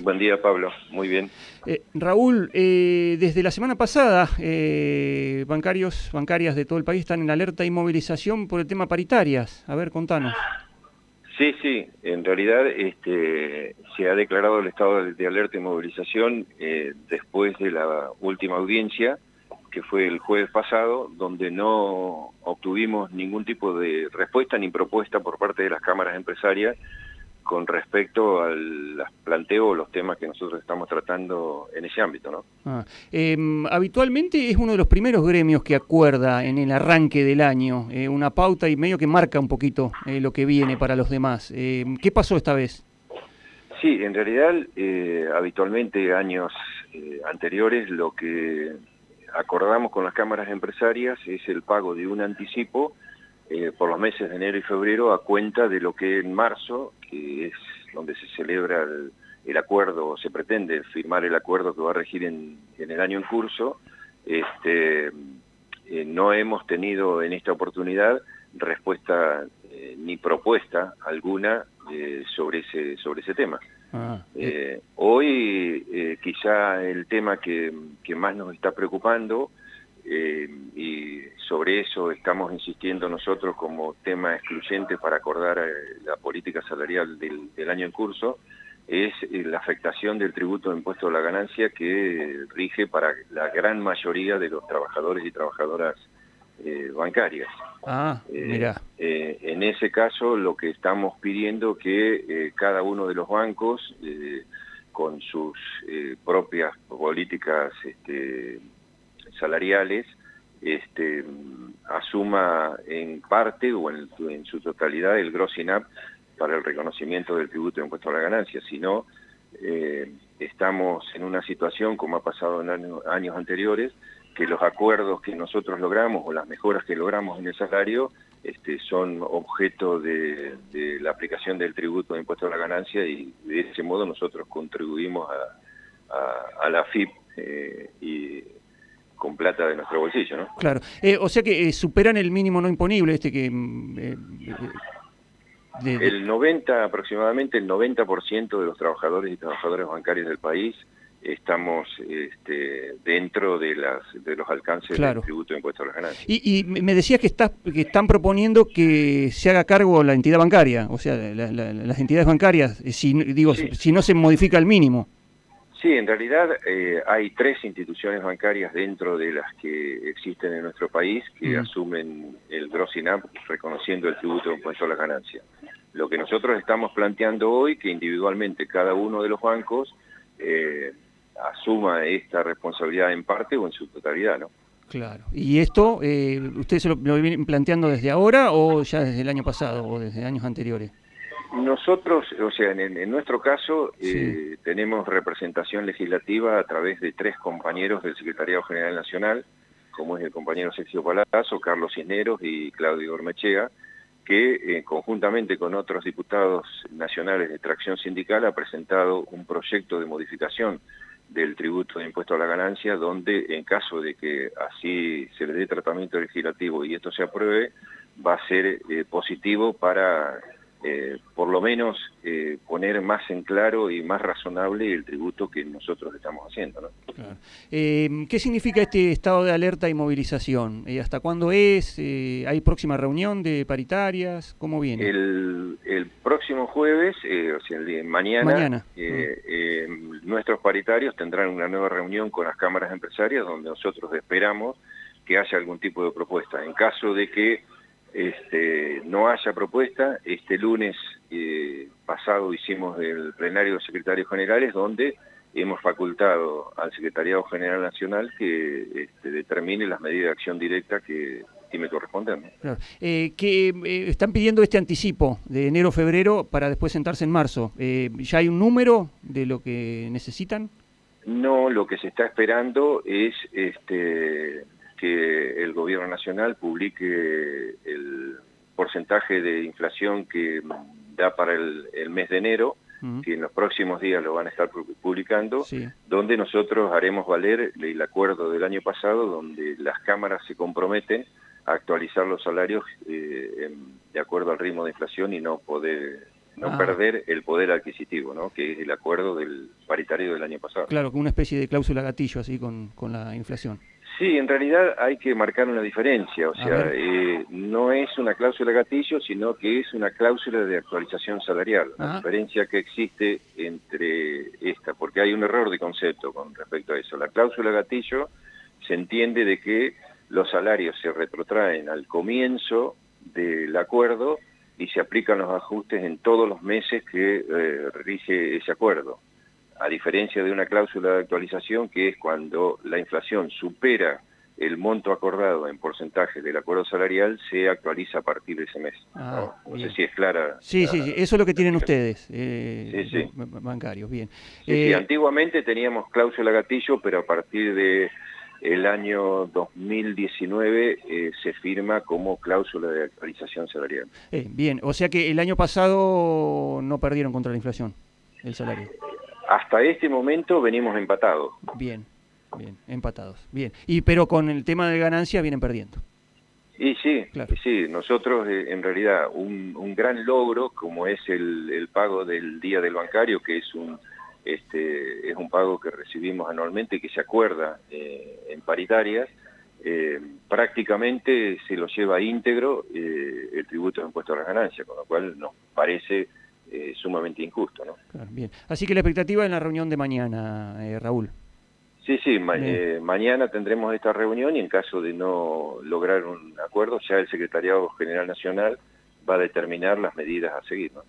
Buen día, Pablo. Muy bien. Eh, Raúl, eh, desde la semana pasada, eh, bancarios, bancarias de todo el país están en alerta y movilización por el tema paritarias. A ver, contanos. Sí, sí. En realidad este, se ha declarado el estado de, alerta y movilización después de la última audiencia, que fue el jueves pasado, donde no obtuvimos ningún tipo de respuesta ni propuesta por parte de las cámaras empresarias con respecto al planteo o los temas que nosotros estamos tratando en ese ámbito. ¿no? Ah, em, habitualmente es uno de los primeros gremios que acuerda en el arranque del año eh, una pauta y medio que marca un poquito eh, lo que viene para los demás. Em, ¿Qué pasó esta vez? Sí, en realidad eh, habitualmente años anteriores lo que acordamos con las cámaras empresarias es el pago de un anticipo eh, por los meses de enero y febrero a cuenta de lo que en marzo, que es donde se celebra el, acuerdo, se pretende firmar el acuerdo que va a regir en, el año en curso, este, eh, no hemos tenido en esta oportunidad respuesta eh, ni propuesta alguna sobre, ese, sobre ese tema. Ah, hoy quizá el tema que, que más nos está preocupando eh, y sobre eso estamos insistiendo nosotros como tema excluyente para acordar eh, la política salarial del, año en curso, es eh, la afectación del tributo de impuesto a la ganancia que rige para la gran mayoría de los trabajadores y trabajadoras bancarias. Ah, mira. en ese caso lo que estamos pidiendo que cada uno de los bancos con sus propias políticas este, salariales este, asuma en parte o en, su totalidad el gross INAP para el reconocimiento del tributo de impuesto a la ganancia, sino eh, estamos en una situación, como ha pasado en años anteriores, que los acuerdos que nosotros logramos o las mejoras que logramos en el salario este, son objeto de, la aplicación del tributo de impuesto a la ganancia y de ese modo nosotros contribuimos a, la FIP eh, plata de nuestro bolsillo, ¿no? Claro. Eh, o sea que eh, superan el mínimo no imponible, este que... Mm, eh, el 90, aproximadamente el 90% de los trabajadores y trabajadoras bancarios del país estamos este, dentro de, las, de los alcances del tributo de impuesto a las ganancias. Y, me decías que, está, que están proponiendo que se haga cargo la entidad bancaria, o sea, las entidades bancarias, si, digo, si no se modifica el mínimo. Sí, en realidad eh, hay tres instituciones bancarias dentro de las que existen en nuestro país que asumen el Grosinap reconociendo el tributo de impuesto a la ganancia. Lo que nosotros estamos planteando hoy, que individualmente cada uno de los bancos eh, asuma esta responsabilidad en parte o en su totalidad, ¿no? Claro. ¿Y esto, eh, ustedes lo, lo vienen planteando desde ahora o ya desde el año pasado o desde años anteriores? Nosotros, o sea, en, nuestro caso, eh, tenemos representación legislativa a través de tres compañeros del Secretariado General Nacional, como es el compañero Sergio Palazzo, Carlos Cisneros y Claudio Ormechea, que eh, conjuntamente con otros diputados nacionales de tracción sindical ha presentado un proyecto de modificación del tributo de impuesto a la ganancia, donde en caso de que así se le dé tratamiento legislativo y esto se apruebe, va a ser eh, positivo para eh, por lo menos eh, poner más en claro y más razonable el tributo que nosotros estamos haciendo. ¿no? Eh, ¿Qué significa este estado de alerta y movilización? ¿Hasta cuándo es? ¿Hay próxima reunión de paritarias? ¿Cómo viene? El, próximo jueves, o sea, el día, mañana, mañana. nuestros paritarios tendrán una nueva reunión con las cámaras empresarias donde nosotros esperamos que haya algún tipo de propuesta. En caso de que este, no haya propuesta. Este lunes eh, pasado hicimos el plenario de secretarios generales donde hemos facultado al Secretariado General Nacional que este, determine las medidas de acción directa que, me corresponden. Eh, que eh, están pidiendo este anticipo de enero-febrero para después sentarse en marzo. ¿Ya hay un número de lo que necesitan? No, lo que se está esperando es este, que el gobierno nacional publique el porcentaje de inflación que da para el, mes de enero, que en los próximos días lo van a estar publicando, donde nosotros haremos valer el acuerdo del año pasado, donde las cámaras se comprometen a actualizar los salarios eh, de acuerdo al ritmo de inflación y no poder no Ah. perder el poder adquisitivo, ¿no? que es el acuerdo del paritario del año pasado. Claro, con una especie de cláusula gatillo así con, con la inflación. Sí, en realidad hay que marcar una diferencia, o sea, eh, no es una cláusula gatillo, sino que es una cláusula de actualización salarial. La Ajá. diferencia que existe entre esta, porque hay un error de concepto con respecto a eso. La cláusula gatillo se entiende de que los salarios se retrotraen al comienzo del acuerdo y se aplican los ajustes en todos los meses que eh, rige ese acuerdo a diferencia de una cláusula de actualización que es cuando la inflación supera el monto acordado en porcentaje del acuerdo salarial, se actualiza a partir de ese mes. Ah, ¿no? Sé si es clara. Sí, la- sí, sí, eso es lo que tienen ustedes, eh, Sí, sí. ba- ba- bancarios, bien. Sí, Eh, antiguamente teníamos cláusula gatillo, pero a partir de el año 2019 eh, se firma como cláusula de actualización salarial. eh, bien, o sea que el año pasado no perdieron contra la inflación el salario. Hasta este momento venimos empatados. Bien, bien, empatados. Bien, y pero con el tema de ganancia vienen perdiendo. Y sí, Claro. y sí, nosotros eh, en realidad un, un gran logro como es el, el pago del Día del Bancario, que es un este es un pago que recibimos anualmente que se acuerda eh, en paritarias, eh, prácticamente se lo lleva íntegro eh, el tributo de impuesto a las ganancias, con lo cual nos parece eh, sumamente injusto, ¿no? Claro, bien. Así que la expectativa en la reunión de mañana, eh, Raúl. Sí, sí, ma- eh, mañana tendremos esta reunión y en caso de no lograr un acuerdo, ya el Secretariado General Nacional va a determinar las medidas a seguir. ¿no?